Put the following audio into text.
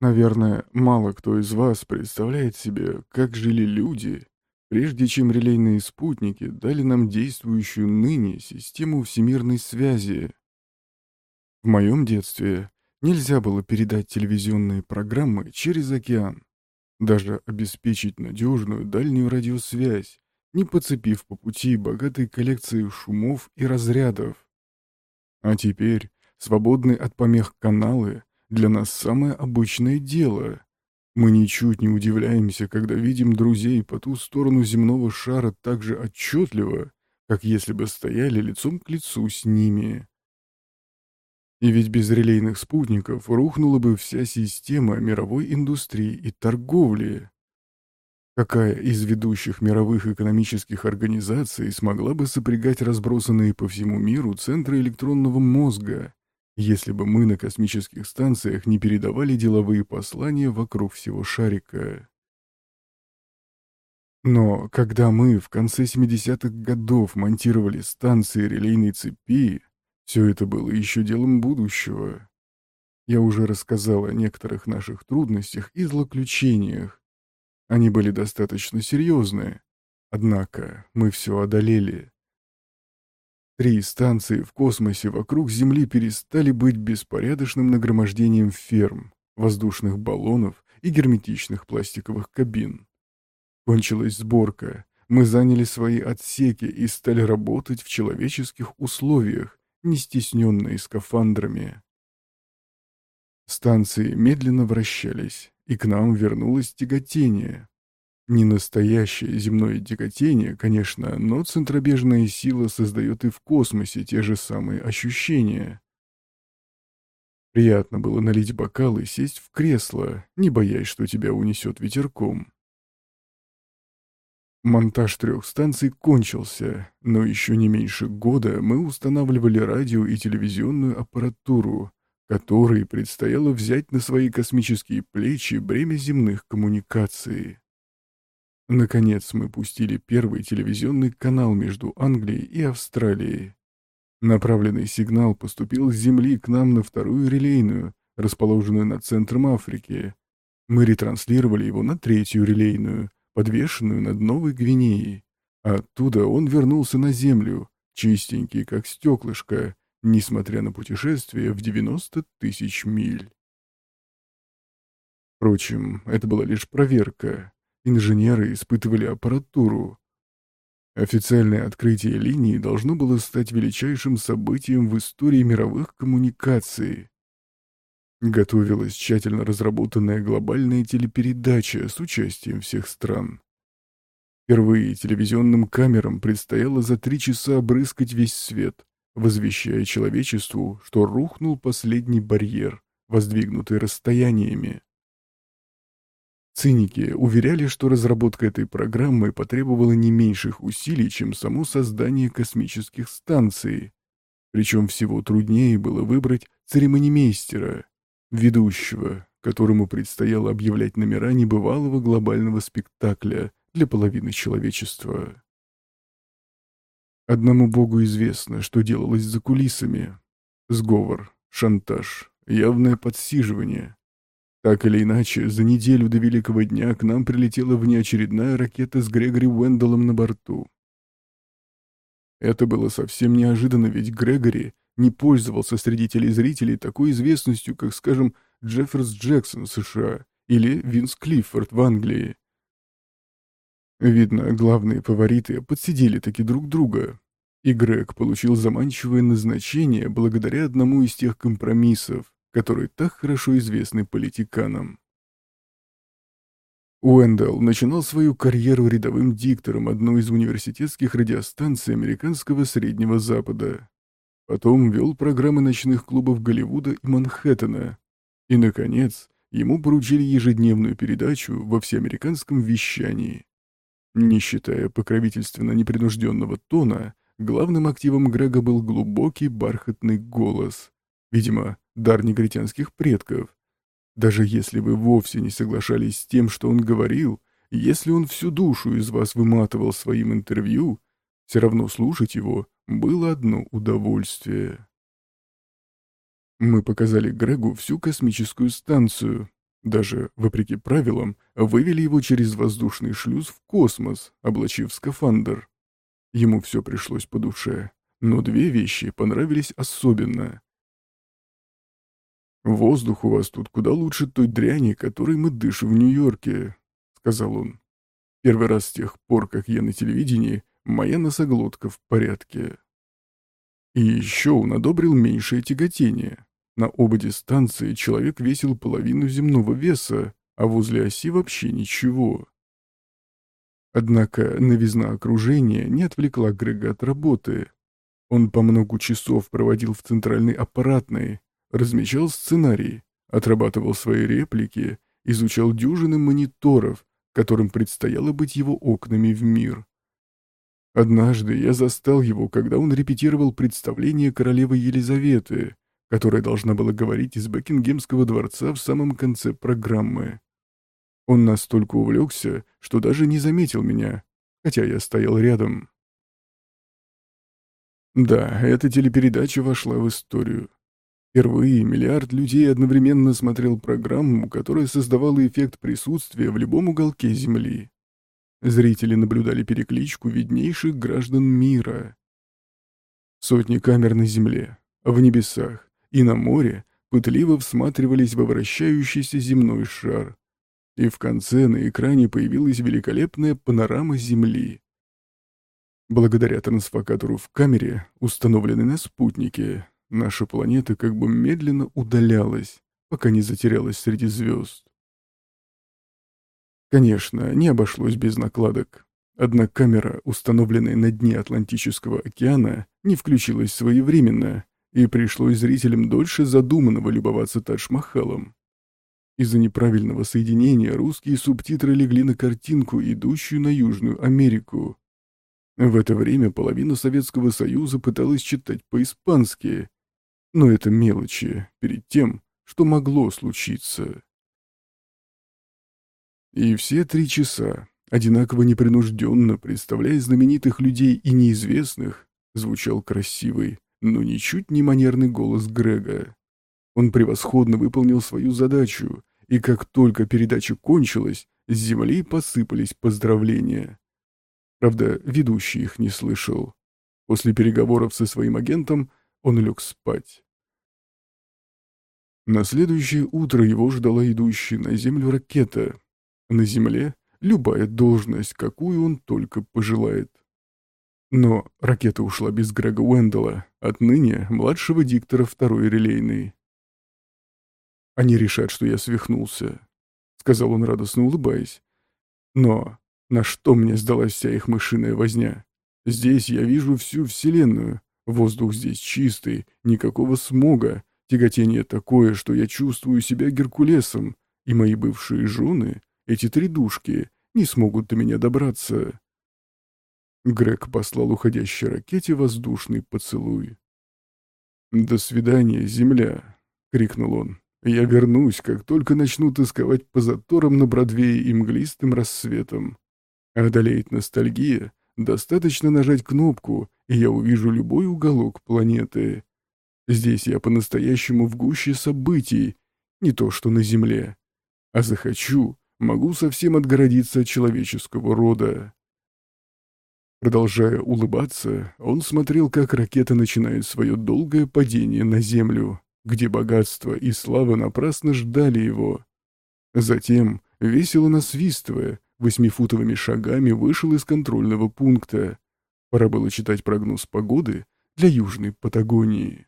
Наверное, мало кто из вас представляет себе, как жили люди, прежде чем релейные спутники дали нам действующую ныне систему всемирной связи. В моем детстве нельзя было передать телевизионные программы через океан, даже обеспечить надежную дальнюю радиосвязь, не подцепив по пути богатой коллекции шумов и разрядов. А теперь свободные от помех каналы для нас самое обычное дело. Мы ничуть не удивляемся, когда видим друзей по ту сторону земного шара так же отчетливо, как если бы стояли лицом к лицу с ними. И ведь без релейных спутников рухнула бы вся система мировой индустрии и торговли. Какая из ведущих мировых экономических организаций смогла бы сопрягать разбросанные по всему миру центры электронного мозга, если бы мы на космических станциях не передавали деловые послания вокруг всего шарика? Но когда мы в конце 70-х годов монтировали станции релейной цепи, все это было еще делом будущего. Я уже рассказал о некоторых наших трудностях и злоключениях. Они были достаточно серьезные. Однако мы все одолели. Три станции в космосе вокруг Земли перестали быть беспорядочным нагромождением ферм, воздушных баллонов и герметичных пластиковых кабин. Кончилась сборка, мы заняли свои отсеки и стали работать в человеческих условиях, не стесненные скафандрами. Станции медленно вращались, и к нам вернулось тяготение. Не настоящее земное тяготение, конечно, но центробежная сила создает и в космосе те же самые ощущения. Приятно было налить бокал и сесть в кресло, не боясь, что тебя унесет ветерком. Монтаж трех станций кончился, но еще не меньше года мы устанавливали радио и телевизионную аппаратуру, которой предстояло взять на свои космические плечи бремя земных коммуникаций. Наконец мы пустили первый телевизионный канал между Англией и Австралией. Направленный сигнал поступил с Земли к нам на вторую релейную, расположенную над центром Африки. Мы ретранслировали его на третью релейную, подвешенную над Новой Гвинеей. Оттуда он вернулся на землю, чистенький, как стеклышко, несмотря на путешествие в 90 тысяч миль. Впрочем, это была лишь проверка. Инженеры испытывали аппаратуру. Официальное открытие линии должно было стать величайшим событием в истории мировых коммуникаций. Готовилась тщательно разработанная глобальная телепередача с участием всех стран. Впервые телевизионным камерам предстояло за три часа обрыскать весь свет, возвещая человечеству, что рухнул последний барьер, воздвигнутый расстояниями. Циники уверяли, что разработка этой программы потребовала не меньших усилий, чем само создание космических станций. Причем всего труднее было выбрать церемонимейстера, ведущего, которому предстояло объявлять номера небывалого глобального спектакля для половины человечества. Одному Богу известно, что делалось за кулисами. Сговор, шантаж, явное подсиживание. Так или иначе, за неделю до Великого дня к нам прилетела внеочередная ракета с Грегори Уэндаллом на борту. Это было совсем неожиданно, ведь Грегори не пользовался среди телезрителей такой известностью, как, скажем, Джефферс Джексон в США или Винс Клиффорд в Англии. Видно, главные фавориты подсидели таки друг друга, и Грег получил заманчивое назначение благодаря одному из тех компромиссов, которые так хорошо известны политиканам. Уэндалл начинал свою карьеру рядовым диктором одной из университетских радиостанций американского Среднего Запада. Потом вел программы ночных клубов Голливуда и Манхэттена. И, наконец, ему поручили ежедневную передачу во всеамериканском вещании. Не считая покровительственно непринужденного тона, главным активом Грега был глубокий бархатный голос. Видимо, дар негритянских предков. Даже если вы вовсе не соглашались с тем, что он говорил, если он всю душу из вас выматывал своим интервью, все равно слушать его было одно удовольствие. Мы показали Грегу всю космическую станцию, Даже, вопреки правилам, вывели его через воздушный шлюз в космос, облачив скафандр. Ему все пришлось по душе, но две вещи понравились особенно. «Воздух у вас тут куда лучше той дряни, которой мы дышим в Нью-Йорке», — сказал он. «Первый раз с тех пор, как я на телевидении, моя носоглотка в порядке». И еще он одобрил меньшее тяготение. На оба дистанции человек весил половину земного веса, а возле оси вообще ничего. Однако новизна окружения не отвлекла Грега от работы. Он по много часов проводил в центральной аппаратной, размечал сценарий, отрабатывал свои реплики, изучал дюжины мониторов, которым предстояло быть его окнами в мир. Однажды я застал его, когда он репетировал представление королевы Елизаветы, которая должна была говорить из Бекингемского дворца в самом конце программы. Он настолько увлекся, что даже не заметил меня, хотя я стоял рядом. Да, эта телепередача вошла в историю. Впервые миллиард людей одновременно смотрел программу, которая создавала эффект присутствия в любом уголке Земли. Зрители наблюдали перекличку виднейших граждан мира. Сотни камер на Земле, в небесах и на море пытливо всматривались во вращающийся земной шар. И в конце на экране появилась великолепная панорама Земли. Благодаря трансфокатору в камере, установленной на спутнике, Наша планета как бы медленно удалялась, пока не затерялась среди звезд. Конечно, не обошлось без накладок. Одна камера, установленная на дне Атлантического океана, не включилась своевременно, и пришлось зрителям дольше задуманного любоваться Тадж-Махалом. Из-за неправильного соединения русские субтитры легли на картинку, идущую на Южную Америку. В это время половина Советского Союза пыталась читать по-испански, но это мелочи перед тем, что могло случиться. И все три часа, одинаково непринужденно представляя знаменитых людей и неизвестных, звучал красивый, но ничуть не манерный голос Грега. Он превосходно выполнил свою задачу, и как только передача кончилась, с земли посыпались поздравления. Правда, ведущий их не слышал. После переговоров со своим агентом он лег спать. На следующее утро его ждала идущая на землю ракета. На земле любая должность, какую он только пожелает. Но ракета ушла без Грега Уэндала, отныне младшего диктора второй релейной. «Они решат, что я свихнулся», — сказал он, радостно улыбаясь. «Но на что мне сдалась вся их мышиная возня? Здесь я вижу всю Вселенную, Воздух здесь чистый, никакого смога, тяготение такое, что я чувствую себя Геркулесом, и мои бывшие жены, эти три душки, не смогут до меня добраться. Грег послал уходящей ракете воздушный поцелуй. «До свидания, земля!» — крикнул он. «Я вернусь, как только начну тосковать по заторам на Бродвее и мглистым рассветом. Одолеет ностальгия, достаточно нажать кнопку, и я увижу любой уголок планеты. Здесь я по-настоящему в гуще событий, не то что на Земле. А захочу, могу совсем отгородиться от человеческого рода. Продолжая улыбаться, он смотрел, как ракета начинает свое долгое падение на Землю, где богатство и слава напрасно ждали его. Затем, весело насвистывая, восьмифутовыми шагами вышел из контрольного пункта, Пора было читать прогноз погоды для Южной Патагонии.